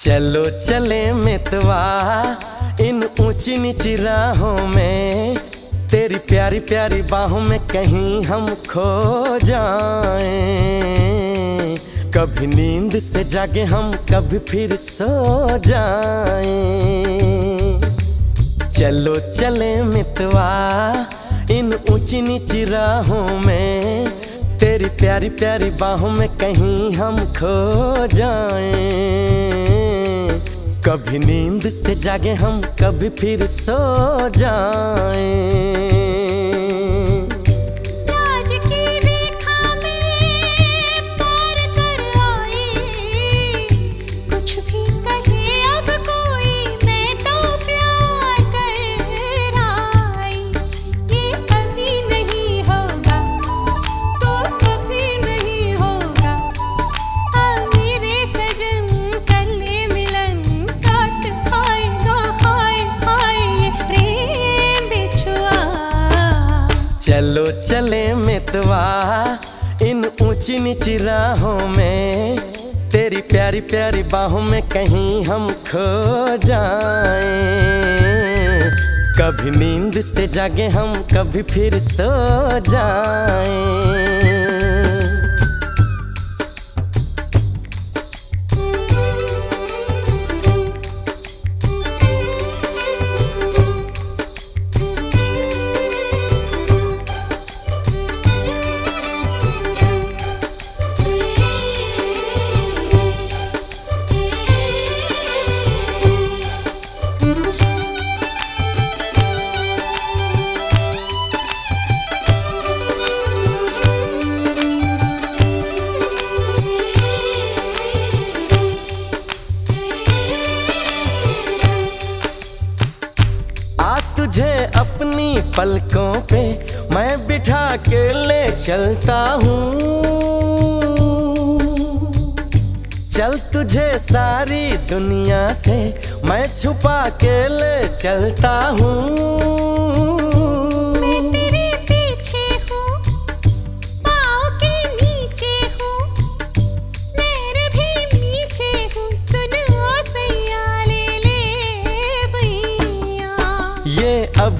चलो चले मितवा, इन ऊँची नीची राहों में। तेरी प्यारी प्यारी बाहों में कहीं हम खो जाएँ। कभी नींद से जागे हम, कभी फिर सो जाएँ। चलो चले मितवा, इन ऊँची नीची राहों में। तेरी प्यारी प्यारी बाहों में कहीं हम खो जाएँ। कभी नींद से जागे हम, कभी फिर सो जाएँ। ऊँची नीची राहों में, तेरी प्यारी प्यारी बाहों में कहीं हम खो जाएँ। कभी नींद से जागे हम, कभी फिर सो जाएँ। तुझे अपनी पलकों पे मैं बिठा के ले चलता हूँ। चल तुझे सारी दुनिया से मैं छुपा के ले चलता हूँ।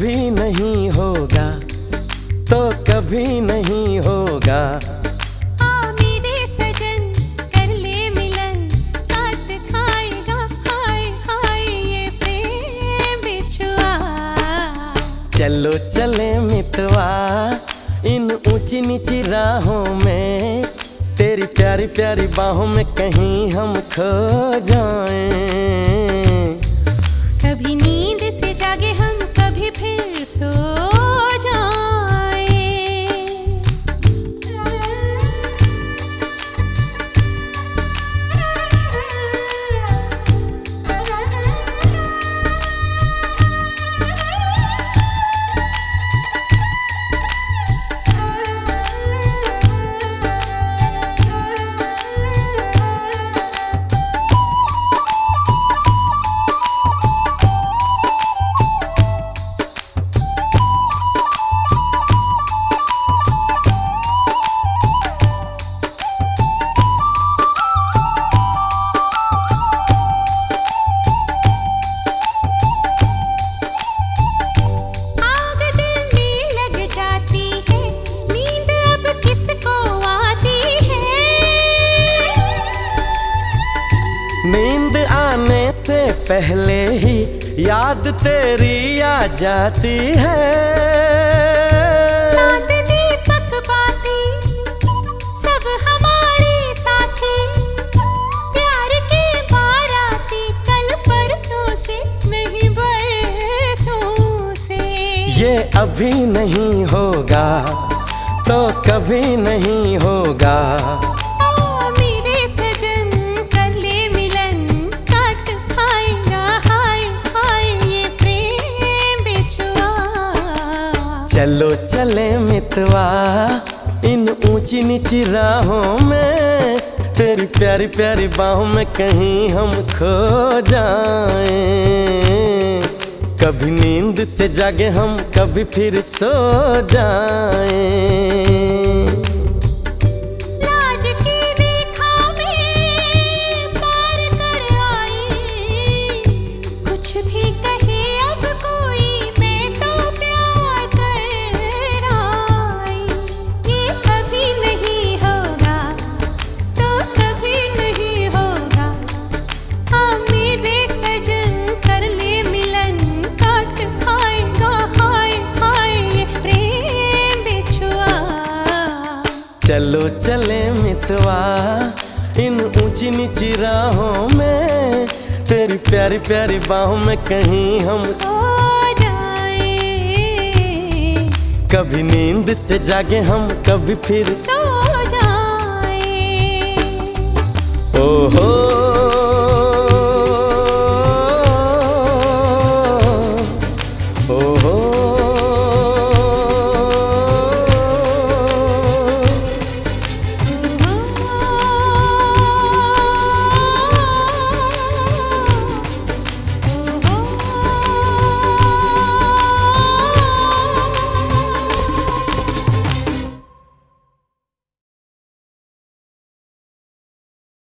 अभी नहीं होगा तो कभी नहीं होगा। आ मेरे सजन कर ले मिलन काट खाएगा हाय हाय ये प्रेम बिछुआ। चलो चले मितवा इन ऊँची नीची राहों में तेरी प्यारी प्यारी बाहों में कहीं हम खो जाएँ। कभी से पहले ही याद तेरी आ जाती है। दीपक बाती सब हमारे साथी। प्यार के बाराती कल परसों से नहीं बरसों से। ये अभी नहीं होगा तो कभी नहीं होगा। चलो चले मितवा, इन ऊँची नीची राहों में। तेरी प्यारी प्यारी बाहों में कहीं हम खो जाएँ। कभी नींद से जागे हम, कभी फिर सो जाएँ। चलो चले मितवा इन ऊँची नीची राहों में। तेरी प्यारी प्यारी बाहों में कहीं हम कभी नींद से जागे हम कभी फिर सो जाए। ओहो।